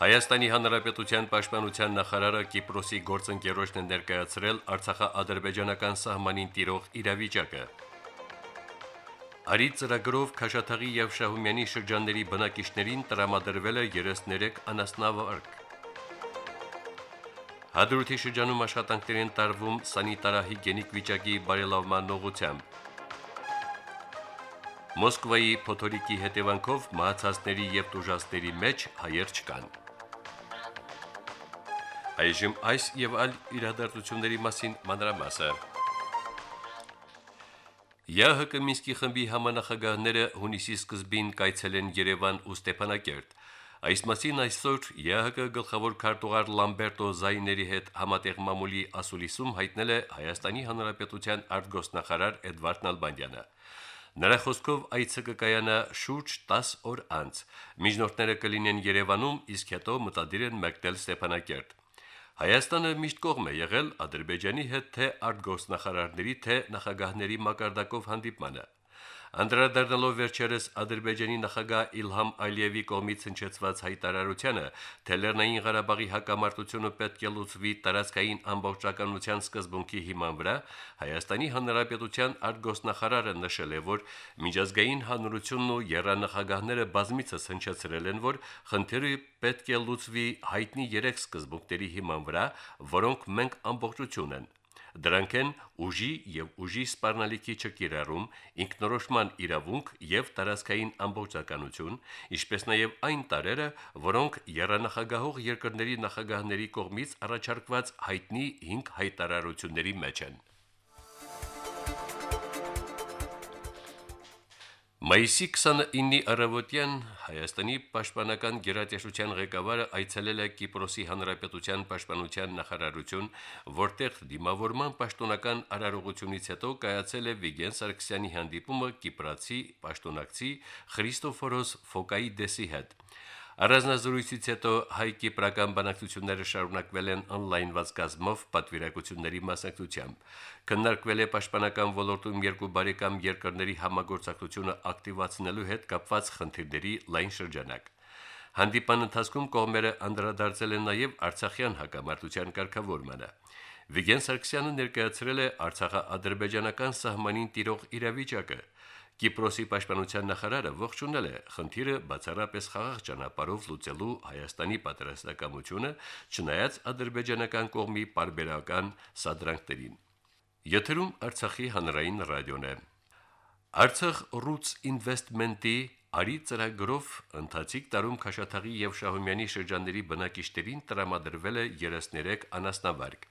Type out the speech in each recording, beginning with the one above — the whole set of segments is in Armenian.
Հայաստանի Հանրապետության Պաշտպանության նախարարը Կիպրոսի գործընկերոջն է ներկայացրել Արցախա-ադրբեջանական սահմանին տիրող իրավիճակը։ Արի ծրագրով Քաշաթաղի եւ Շահումյանի շրջանների բնակիչներին տրամադրվել է 33 անասնավարկ։ Հադրութի շրջանում աշխատանքներ են տարվում սանիտարահիգենիկ վիճակի բարելավման ուղղությամբ։ Մոսկվայի փոթորիկի հետևանքով մահացածների եւ տուժածների մեջ հայեր չկան։ Այժմ այս եւ այլ իրադարձությունների մասին մանրամասը։ ԵՀԿ Մինսկի խմբի համանախագահները հունիսի սկզբին կայցել են Երևան ու Ստեփանակերտ։ Այս մասին այսօր ԵՀԿ գլխավոր քարտուղար Լամբերտո Զայների հետ համատեղ մամուլի ասուլիսում հայտնել է Հայաստանի Հանրապետության արտգոսնախարար Էդվարդ Նալբանդյանը։ Նրա խոսքով այցը կկայանա շուրջ 10 օր անց։ Միջնորդները կլինեն Երևանում, իսկ հետո մտադիր են մեկնել Ստեփանակերտ։ Հայաստանը միշտ կողմ է եղել Ադրբեջանի հետ թե արտգործնախարարների, թե նախագահների մակարդակով հանդիպմանը։ Անդրադառնալով վերջերս Ադրբեջանի նախագահ Իլհամ Ալիևի կողմից հնչեցված հայտարարությանը, թե Լեռնային Ղարաբաղի հակամարտությունը պետք է լուծվի տարածքային ամբողջականության սկզբունքի հիման վրա, Հայաստանի Հանրապետության արտգոսնախարարը նշել է, որ միջազգային հանրությունն ու երանախագահները բազմիցս հնչեցրել են, որ խնդիրը պետք է լուծվի հայտնի երեք սկզբունքների հիման վրա, որոնք մենք ամբողջություն են Դրանք են ուժի եւ ուժի սպառնալիքի չկիրառում, ինքնորոշման իրավունք եւ տարածքային ամբողջականություն, ինչպես նաեւ այն տարերը, որոնք երանախագահող երկրների նախագահների կողմից առաջարկված հայտնի 5 հայտարարությունների մեջ են։ Մայիսի 29-ի առավոտյան Հայաստանի պաշտպանական գերատեսչության ղեկավարը այցելել է Կիպրոսի Հանրապետության պաշտպանության նախարարություն, որտեղ դիմավորման պաշտոնական արարողությունից հետո կայացել է Վիգեն Սարգսյանի հանդիպումը Կիպրացի պաշտոնակցի Խրիստոֆորոս Ֆոկայիդեսի հետ։ Առանձնազրույցից հետո հայ-կիպրական բանակցությունները շարունակվել են on-line-ված գազմով պատվիրակությունների մասնակցությամբ։ Քննարկվել է պաշտպանական ոլորտում երկու բարեկամ երկրների համագործակցությունը ակտիվացնելու հետ կապված խնդիրների լայն շրջանակ։ Հանդիպան ընթացքում կողմերը անդրադարձել են նաև Արցախյան հակամարտության կարգավորմանը։ Վիգեն Սարգսյանը ներկայացրել է Արցախա-ադրբեջանական սահմանին տիրող իրավիճակը, Կիպրոսի պաշտպանության նախարարը ողջունել է խնդիրը բացառապես խաղաղ ճանապարհով լուծելու Հայաստանի պատրաստակամությունը, չնայած ադրբեջանական կողմի բարբերական սադրանքներին։ Եթերում Արցախի հանրային ռադիոն է։ Արցախ Roots Investment-ի Արի ծրագրով ընթացիկ տարում Քաշաթաղի եւ Շահումյանի շրջանների բնակիչներին տրամադրվել է 33 անասնավարկ։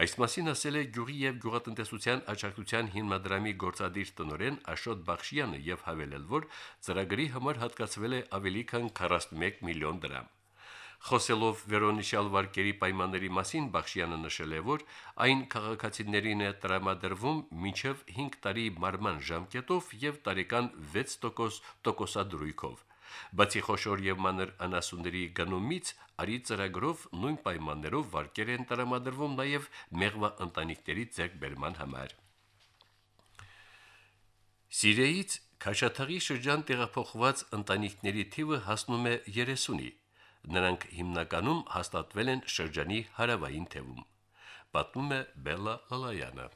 Այս մասին ասել է Գյուղի եւ Գյուղատնտեսության աջակցության հիմնադրամի գործադիր տնօրեն Աշոտ Բախշյանը եւ հավելել, որ ծրագրի համար հատկացվել է ավելի քան 41 միլիոն դրամ։ Խոսելով վերոնիշալ վարկերի պայմանների մասին Բախշյանը նշել է, որ այն քաղաքացիներին է տրամադրվում մինչև 5 տարի մարման ժամկետով եւ տարեկան 6% տոկոսադրույքով։ Բացի խոշոր եւ մանր անասունների գնումից, արի ծրագրով նույն պայմաններով վարկեր են տրամադրվում նաեւ մեղվա ընտանիքների ձեռքբերման համար։ Սիրիայից Քաշաթաղի շրջան տեղափոխված ընտանիքների թիվը հասնում է 30-ի։ Նրանք հիմնականում հաստատվել են շրջանի հարավային թևում։ Պատմում է Բելլա Լալայանը։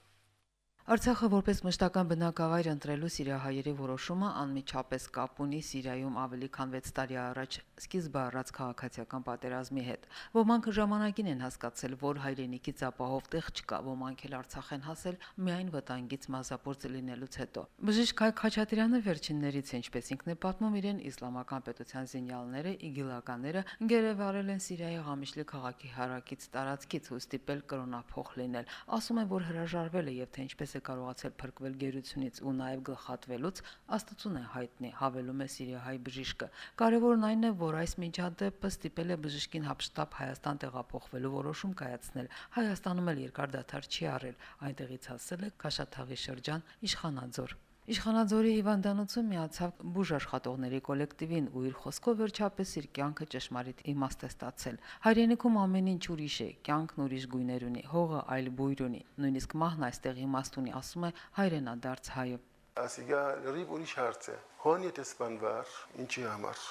Արցախը որպես մշտական բնակավայր ընտրելու սիրիահայերի որոշումը անմիջապես կապ ունի Սիրիայում ավելի քան 6 տարի առաջ սկիզբը առած քաղաքացիական պատերազմի հետ։ Ոմանք ժամանակին են հասկացել, որ հայրենիքից ապահով տեղ չկա, ոմանք էլ Արցախ են հասել միայն վտանգից մազապուրծ լինելուց հետո։ Բժիշկ Հայկ Խաչատրյանը վերջիններից ինչպես ինքն է պատմում իրեն իսլամական պետության զինյալները, իգիլականները գերեվարել են Սիրիայի Ղամիշլի քաղաքի հարակից տարածքից ու ստիպել կրոնափոխ լինել։ Ասում են, որ հրաժարվել է եւ թե ինչպես է կարողացել փրկվել գերությունից ու նաև գլխատվելուց, աստծուն է հայտնի, հավելում է Սիրիահայ բժիշկը։ Կարևորն այն է, որ այս միջադեպը ստիպել է բժշկին հապշտապ Հայաստան տեղափոխվելու որոշում կայացնել։ Հայաստանում էլ երկար դադար չի առել, այնտեղից հասել է Քաշաթաղի շրջան Իշխանաձոր։ Իշխանաձորի հիվանդանոցում միացավ բուժ աշխատողների կոլեկտիվին ու իր խոսքով վերջապես իր կյանքը ճշմարիտ իմաստ է ստացել։ Հայրենիքում ամեն ինչ ուրիշ է, կյանքն ուրիշ գույներ ունի, հողը այլ բույր ունի։ Նույնիսկ մահն այստեղ իմաստ ունի, ասում է հայրենադարձ հայը։ Ասիգա լրիվ ուրիշ հարց է։ Հոն եթե սպանվար, ինչի համար։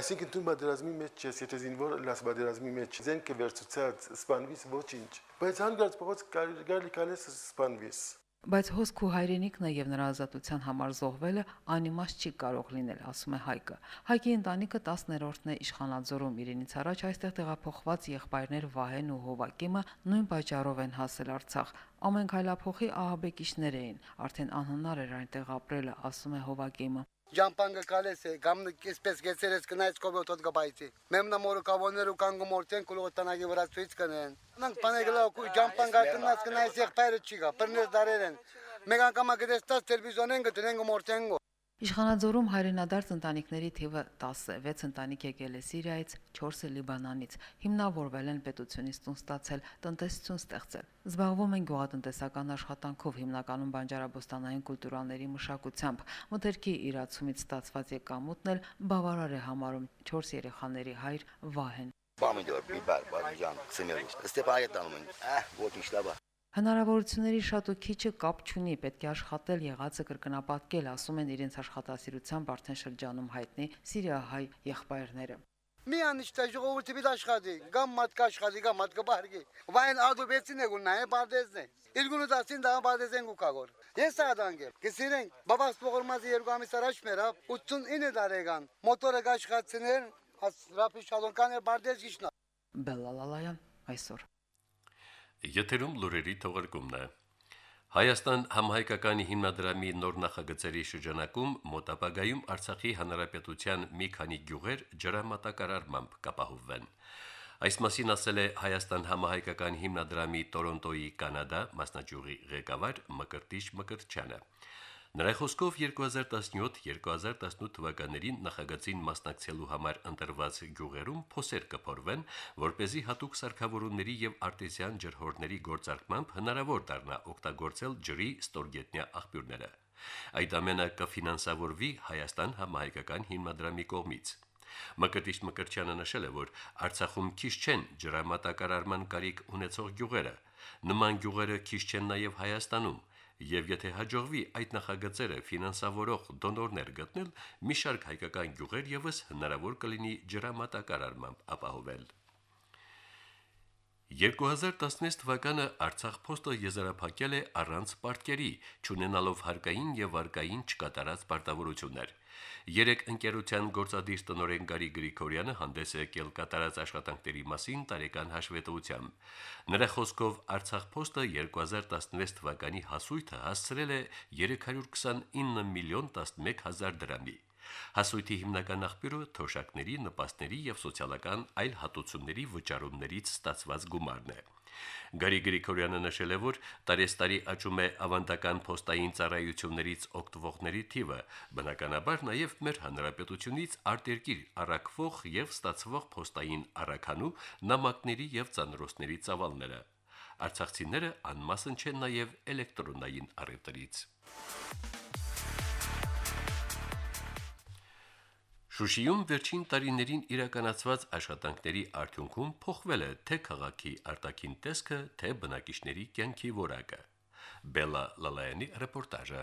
Այսինքն դու բادرազմի մեջ ես, եթե զինվոր լաս բادرազմի մեջ զենքը վերցուցած սպանվիս ոչինչ։ Բայց հանգած փողոց կարելի կարելի սպանվիս բայց հոսք ու հայրենիքն եւ նրա ազատության համար զոհվելը անիմաստ չի կարող լինել, ասում է Հայկը։ Հայկի ընտանիքը 10-րդն է իշխանաձորում իրենից առաջ այստեղ տեղափոխված եղբայրներ Վահեն ու Հովակիմը նույն պատճառով են հասել Արցախ։ Ամեն քայլափոխի ահաբեկիչներ էին, արդեն անհնար էր այնտեղ ապրելը, ասում է Հովակիմը։ Jampanga kalese, gamno spes geceres kana iskobe otot gabaiti. Memna moru kaboneru kangu morten kulo tanagi vrat switch kanen. Nang panegla ku jampanga kana kana isek pairchiga, pernes dareren. Megan kama kedes tas televizyonen getirengo mortengo. Իշխանաձորում հայրենադարձ ընտանիքների թիվը 10 է, 6 ընտանիք եկել է Սիրիայից, 4-ը Լիբանանից։ Հիմնավորվել են պետությունից տուն ստացել, տնտեսություն ստեղծել։ Զբաղվում են գյուղատնտեսական աշխատանքով, հիմնականում բանջարաբոստանային կուլտուրաների մշակությամբ։ Մթերքի իրացումից ստացված եկամուտն էլ բավարար է համարում 4 երեխաների հայր Վահեն։ Պամիդոր, բիբար, բաժան, սեմերուս։ Ստեփայետանում են։ Ահ, ոչինչ լավա։ Հնարավորությունների շատ ու քիչը կապ չունի, պետք է աշխատել եղածը կրկնապատկել, ասում են իրենց աշխատասիրությամբ արդեն շրջանում հայտնի Սիրիահայ եղբայրները։ Միան իստա ժողովուրդի պիտի աշխատի, գամ մատկա աշխատի, գամ մատկա բարգի։ Վայն ադուբեցին է գուննա է բարդեզն է։ Իրգունու դասին դա բարդեզեն գուկագոր։ Ես ադանգել, կսիրեն, բաբաս փողորմազի երկու ամիս առաջ մերա 89 տարեկան։ Մոտորը աշխատցնել, հաս ռապի շալոնկան է բարդեզ գիշնա։ Բելալալայան այսօր Եթերում լուրերի թողարկումն է։ Հայաստան համահայկական հիմնադրամի նոր նախագծերի շրջանակում մոտապագայում Արցախի հանրապետության մի քանի գյուղեր ջրամատակարարմամբ կապահովվեն։ Այս մասին ասել է Հայաստան համահայկական հիմնադրամի Տորոնտոյի Կանադա մասնաճյուղի ղեկավար Մկրտիչ Մկրտչյանը։ Նրա խոսքով 2017-2018 թվականներին նախագծին մասնակցելու համար ընտրված գյուղերում փոսեր կփորվեն, որ เป զի հատուկ սարքավորումների եւ արտեզյան ջրհորների գործարկմամբ հնարավոր դառնա օգտագործել ջրի ստորգետնյա աղբյուրները։ Այդ ամենը կֆինանսավորվի Հայաստան համահայկական հիմնադրամի կողմից։ Մկրտիչ Մկրտչյանը նշել է, որ Արցախում քիչ չեն ջրամատակարարման կարիք ունեցող գյուղերը։ Նման գյուղերը քիչ չեն նաև Հայաստանում եւ եթե հաջողվի այդ նախագծերը ֆինանսավորող դոնորներ գտնել, մի շարք հայկական գյուղեր եւս հնարավոր կլինի ջրամատակարարմամբ ապահովել։ 2016 թվականը Արցախ փոստը եզրափակել է առանց պարտքերի, ճանենալով հարկային եւ վարկային չկատարած պարտավորություններ։ Երեք ընկերության գործադիր տնօրեն Գարի Գրիգորյանը հանդես եկել կատարած աշխատանքների մասին տարեկան հաշվետվությամբ։ Նրա խոսքով Արցախ փոստը 2016 թվականի հասույթը հասցրել է 329 միլիոն 11 հազար դրամի։ Հասույթի հիմնական աղբյուրը թոշակների, նպաստների եւ սոցիալական այլ հատուցումների վճարումներից ստացված գումարն է։ Գարի Գրիգորյանը նշել է, որ տարեստարի աճում է ավանդական փոստային ծառայություններից օգտվողների թիվը, բնականաբար նաև մեր հանրապետությունից արտերկիր առաքվող եւ ստացվող փոստային առաքանու նամակների եւ ծանրոցների ծավալները։ Արցախցիները անմասն չեն նաև էլեկտրոնային առևտրից։ Շուշիում վերջին տարիներին իրականացված աշխատանքների արդյունքում փոխվել է թե քաղաքի արտաքին տեսքը, թե բնակիչների կյանքի որակը։ Բելա Լալայանի ռեպորտաժը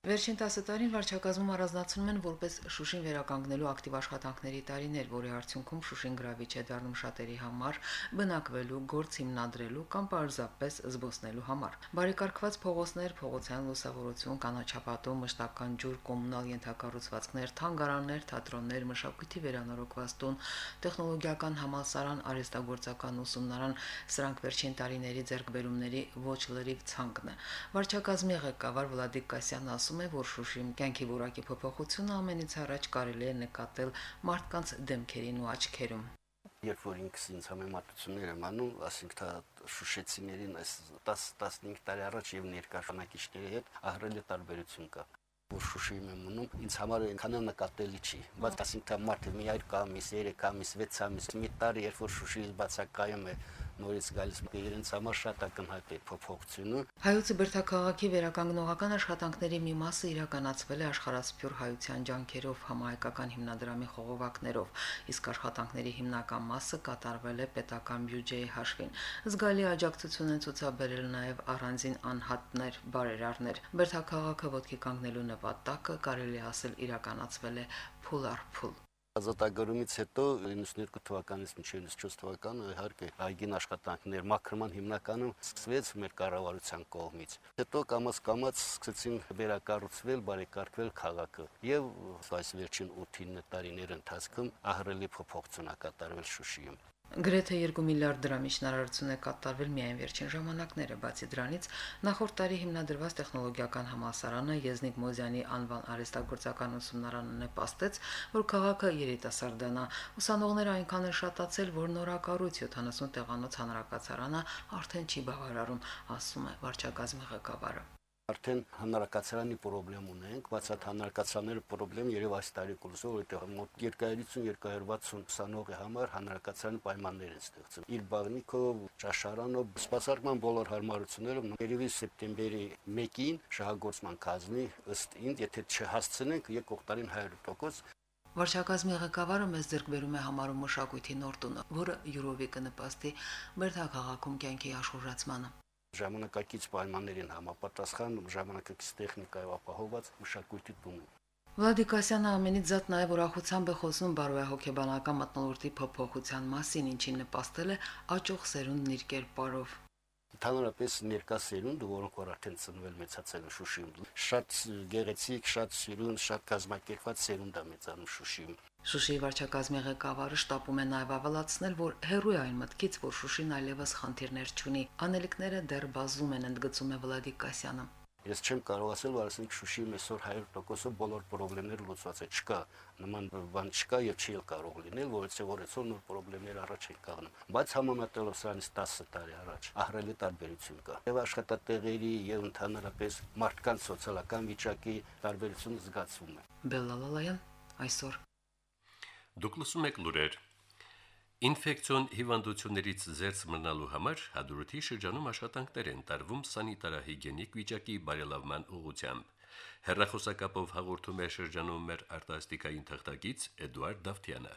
Վերջին 10 տարին վարչակազմում առանձնացնում են որպես Շուշին վերականգնելու ակտիվ աշխատանքների տարիներ, որի արդյունքում Շուշին գրավիչ է դառնում շատերի համար, բնակվելու, գործ հիմնադրելու կամ պարզապես զբոսնելու համար։ Բարեկարգված փողոցներ, փողոցային լուսավորություն, կանաչապատում, մշտական ջուր, կոմունալ ենթակառուցվածքներ, թանգարաններ, թատրոններ, մշակույթի վերանորոգված տուն, տեխնոլոգիական համալսարան, արհեստագործական ուսումնարան, սրանք վերջին տարիների ձեռքբերումների ոչ լրիվ ցանկն է։ Վարչակազմի ղեկավար Վլադիկ Կասյանն ասում է, որ Շուշիում կյանքի որակի փոփոխությունը ամենից առաջ կարելի է նկատել մարդկանց դեմքերին ու աչքերում։ Երբ որ ինքս ինձ համեմատություններ եմ անում, ասենք թե շուշեցիներին այս 10-15 տարի առաջ եւ ներկա շանակիչների հետ ահռելի տարբերություն կա որ Շուշիում եմ մնում, ինձ համար այնքան նկատելի չի։ Բայց ասենք թե մարդը մի այլ կամիս, 3 ամիս, 6 ամիս, մի տարի, երբ որ Շուշիից բացակայում է նորից գալիս իրենց համար շատ ակնհայտ է փոփոխությունը։ Հայոցի Բերթաքաղաքի վերականգնողական աշխատանքների մի մասը իրականացվել է աշխարհասփյուր հայության ջանքերով համահայկական հիմնադրամի խողովակներով, իսկ աշխատանքների հիմնական մասը կատարվել է պետական բյուջեի հաշվին։ Զգալի աջակցություն են ցուցաբերել նաև առանձին անհատներ, բարերարներ։ Բերթաքաղաքը ոտքի կանգնելու նպատակը կարելի ասել իրականացվել է փուլ առ փուլ։ Ազատագրումից հետո 92 թվականից մինչև 94 թվականը իհարկե այգին աշխատանքներ մաքրման հիմնականում սկսվեց մեր կառավարության կողմից։ Հետո կամաց կամաց սկսեցին վերակառուցվել, բարեկարգվել քաղաքը եւ այս վերջին 8-9 տարիների ընթացքում ահռելի փոփոխություն ա կատարվել Շուշիում։ Գրեթե 2 միլիարդ դրամի շնարարություն է կատարվել միայն վերջին ժամանակները, բացի դրանից նախորդ տարի հիմնադրված տեխնոլոգիական համալսարանը Եզնիկ Մոզյանի անվան արհեստագործական ուսումնարանը նպաստեց, որ քաղաքը երիտասարդանա։ Ուսանողները այնքան են շատացել, որ նորակառույց 70 տեղանոց հանրակացարանը արդեն չի բավարարում, ասում է վարչակազմի ղեկավարը արդեն հանրակացարանի խնդրեմ ունենք, բայց այդ հանրակացարանների խնդրեմ երև այս տարի կլսով, որտեղ մոտ 250-260 ուսանողի համար հանրակացարանի պայմաններ են ստեղծում։ Իր բաղնիկով, ճաշարանով, սպասարկման բոլոր հարմարություններով երևի սեպտեմբերի 1-ին շահագործման կազմի ըստ ինձ, եթե չհասցնենք եկող տարին 100% Վարչակազմի ղեկավարը մեզ ձեռք բերում է համարում մշակույթի նոր տունը, որը յուրովի կնպաստի Բերդաքաղաքում կյանքի աշխուժացմանը ժամանակակից պայմաններին համապատասխան ժամանակակից տեխնիկայով ապահովված մշակույթի տուն։ Վլադիկասյանը ամենից զատ նաև ուրախությամբ է խոսում բարոյ հոգեբանական մտնոլորտի փոփոխության մասին, ինչին նպաստել է աճող սերունդն իր կերպարով։ Ընդհանրապես ներկա սերունդը, որոնք որ արդեն ծնվել մեծացել են Շուշիում, շատ գեղեցիկ, շատ սիրուն, շատ կազմակերպված սերունդ է մեծանում Շուշիում։ Շուշիի վարչակազմի ղեկավարը շտապում է նաև ավելացնել, որ հերույ այն մտքից, որ Շուշին այլևս խնդիրներ չունի, անելիքները դեռ բազում են, ընդգծում է Վլադիկ Կասյանը։ Ես չեմ կարող ասել, որ ասենք Շուշիում այսօր 100%-ով բոլոր խնդիրները լուծված է, չկա նման բան չկա եւ չի կարող լինել, որովհետեւ որ այսօր նոր խնդիրներ առաջ են կանգնում։ Բայց համեմատելով սրանից 10 տարի առաջ ահռելի տարբերություն կա։ Եվ աշխատատեղերի եւ ընդհանրապես մարդկանց սոցիալական վիճակի տարբերությունը զգացվում է։ Բելլալալայան այսօր Դուք լսում եք լուրեր։ Ինֆեկցիոն հիվանդություններից զերծ մնալու համար հադրութի շրջանում աշխատանքներ են տարվում սանիտարահիգիենիկ վիճակի բարելավման ուղղությամբ։ Հերրախոսակապով հաղորդում է շրջանում մեր արտասթիկային թղթակից Էդուարդ Դավթյանը։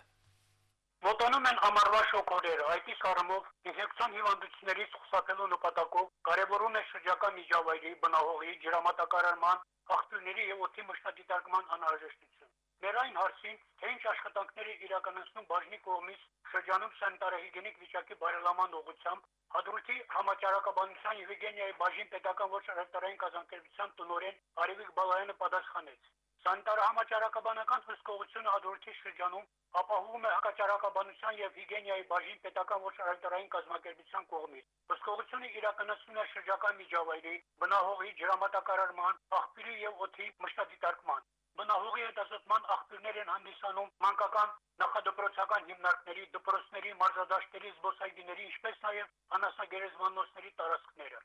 Մոտոնում են ամառվա շոկորերը, այդ իսկ առումով ինֆեկցիոն հիվանդություններից խուսափելու նպատակով կարևորում է շրջակա միջավայրի, բնահողի, ջրամատակարարման, աղբյուրների եւ օդի մշտադիտարկման անհրաժեշտություն։ Մեր այն հարցին, թե ինչ աշխատանքների իրականացնում բաժնի կողմից շրջանում սանիտարահիգիենիկ վիճակի բարելավման ուղղությամբ Հադրութի համաճարակաբանության եւ հիգիենայի բաժին պետական ոչ առևտրային կազմակերպության տնօրեն Արևիկ Բալայանը պատասխանեց. Սանիտարահամաճարակաբանական հսկողությունը Հադրութի շրջանում ապահովում է հակաճարակաբանության եւ հիգիենայի բաժին պետական ոչ առևտրային կազմակերպության կողմից։ Հսկողությունը իրականացնում է շրջակա միջավայրի, բնահողի, ջրամատակարարման, աղբյուրի եւ օդի մշտադիտարկման բնահողի հետազոտման աղբյուրներ են հանդիսանում մանկական նախադպրոցական հիմնարկների, դպրոցների, մարզադաշտերի, զբոսայգիների, ինչպես նաև անասագերեզմանոցների տարածքները։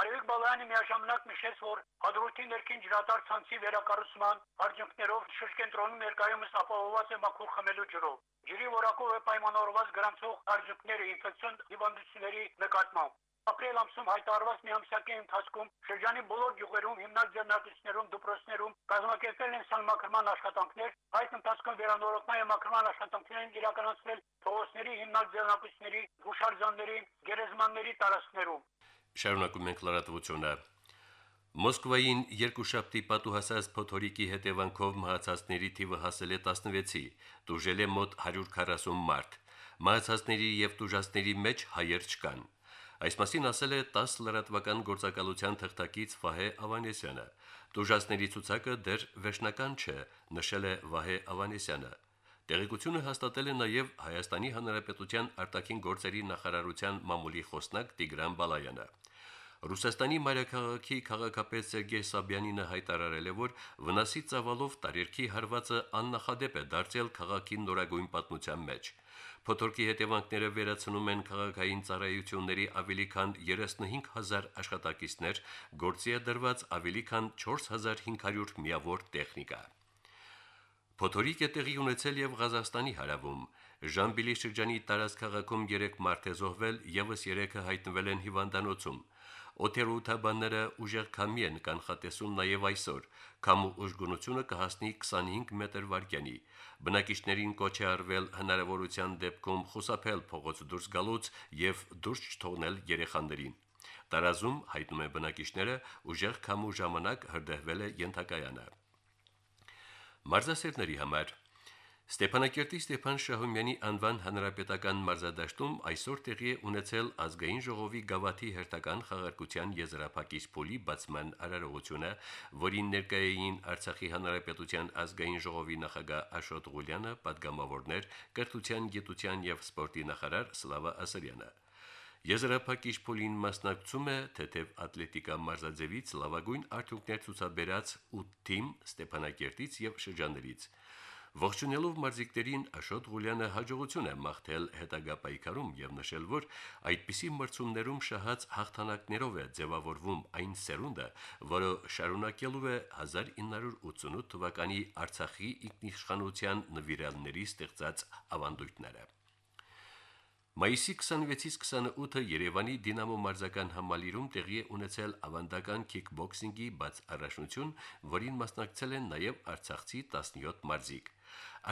Արևիկ Բալայանի միաժամանակ նշեց, որ հադրութի ներքին ջրատար ցանցի վերակառուցման արդյունքներով շրջենտրոնում ներկայումս ապահովված է մաքուր խմելու ջրով։ Ջրի որակով է պայմանավորված գրանցող արդյունքները ինֆեկցիոն հիվանդությունների նկատմամբ։ Ապրիլ ամսում հայտարարված միամսյակի ընթացքում շրջանի բոլոր գյուղերում հիմնակ ձեռնարկություններում դպրոցներում կազմակերպել են սալմակրման աշխատանքներ, այդ ընթացքում վերանորոգման եւ մակրման աշխատանքներն իրականացվել փողոցների հիմնակ ձեռնարկությունների, հուշարձանների, գերեզմանների տարածքներում։ Շարունակում ենք լրատվությունը։ Մոսկվային երկուշաբթի պատուհասած փոթորիկի հետևանքով մահացածների թիվը հասել է 16-ի, դժել է մոտ 140 մարդ։ Մահացածների եւ տուժածների մեջ հայեր չկան։ Այս մասին ասել է 10 լրատվական գործակալության թղթակից Վահե Ավանեսյանը։ Դուժասների ցուցակը դեռ վերջնական չէ, նշել է Վահե Ավանեսյանը։ Տեղեկությունը հաստատել է նաև Հայաստանի Հանրապետության արտաքին գործերի նախարարության մամուլի խոսնակ Տիգրան Բալայանը։ Ռուսաստանի մայրաքաղաքի քաղաքապետ Սերգեյ Սաբյանինը հայտարարել է, որ վնասի ծավալով տարերքի հարվածը աննախադեպ է դարձել քաղաքի նորագույն պատմության մեջ։ Փոթորկի հետևանքները վերացնում են քաղաքային ծառայությունների ավելի քան 35000 աշխատակիցներ, գործի է դրված ավելի քան 4500 միավոր տեխնիկա։ Փոթորիկ է տեղի ունեցել եւ Ղազախստանի հարավում։ Ժամբիլի շրջանի Տարաս քաղաքում 3 մարդ է զոհվել, եւս 3-ը հայտնվել են հիվանդանոցում։ Օթերոութաբանները ուժեղ քամի են կանխատեսում նաև այսօր։ Քամու ուժգնությունը կհասնի 25 մետր վարկյանի։ Բնակիչներին կոչ է արվել հնարավորության դեպքում խուսափել փողոց դուրս գալուց եւ դուրս չթողնել երեխաներին։ Տարազում հայտնում է բնակիչները ուժեղ քամու ժամանակ հրդեհվել է ենթակայանը։ Մարզասերների համար Ստեփանակերտի Ստեփան Շահումյանի անվան հանրապետական մարզադաշտում այսօր տեղի է ունեցել ազգային ժողովի գավաթի հերթական խաղարկության եզրափակիչ փուլի բացման արարողությունը, որին ներկայային Արցախի հանրապետության ազգային ժողովի նախագահ Աշոտ Ղուլյանը, падգամավորներ, կրթության, գիտության եւ սպորտի նախարար Սլավա Ասարյանը։ Եզրափակիչ փուլին մասնակցում է թեթև ատլետիկա մարզաձևից լավագույն արդյունքներ ցուցաբերած 8 թիմ Ստեփանակերտից եւ շրջաններից։ Ողջունելով մարզիկներին Աշոտ Ղուլյանը հաջողություն է մաղթել հետագա պայքարում եւ նշել, որ այդպիսի մրցումներում շահած հաղթանակներով է ձևավորվում այն սերունդը, որը շարունակելու է 1988 թվականի Արցախի ինքնիշխանության նվիրալների ստեղծած ավանդույթները։ Մայիսի 26-ից 28-ը Երևանի Դինամո մարզական համալիրում տեղի է ունեցել ավանդական քիքբոքսինգի բաց առաջնություն, որին մասնակցել են նաև Արցախցի 17 մարզիկ։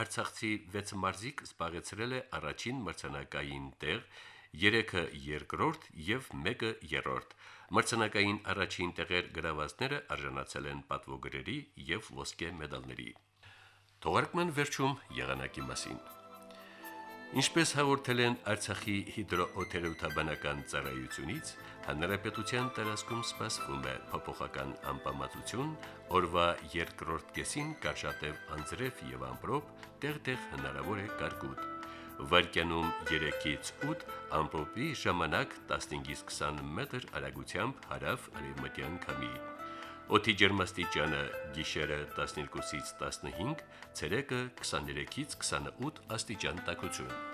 Արցախցի 6 մարզիկ զբաղեցրել է առաջին մրցանակային տեղ, 3-ը երկրորդ եւ 1-ը երրորդ։ Մրցանակային առաջին տեղեր գրավածները արժանացել են պատվոգրերի եւ ոսկե մեդալների։ Թողարկման վերջում եղանակի մասին։ Ինչպես հաղորդել են Արցախի հիդրոօթերոթաբանական ծառայությունից, հանրապետության տարածքում սպասվում է փոփոխական անպամատություն, օրվա երկրորդ կեսին կարճատև անձրև եւ ամպրոպ, տեղտեղ հնարավոր է կարկուտ։ Վարկյանում 3-ից 8 ամպրոպի ժամանակ 15-ից 20 մետր արագությամբ հարավ արևմտյան քամի։ Օդի ջերմաստիճանը՝ գիշերը 12-ից 15, ցերեկը 23-ից 28 աստիճան տաքություն։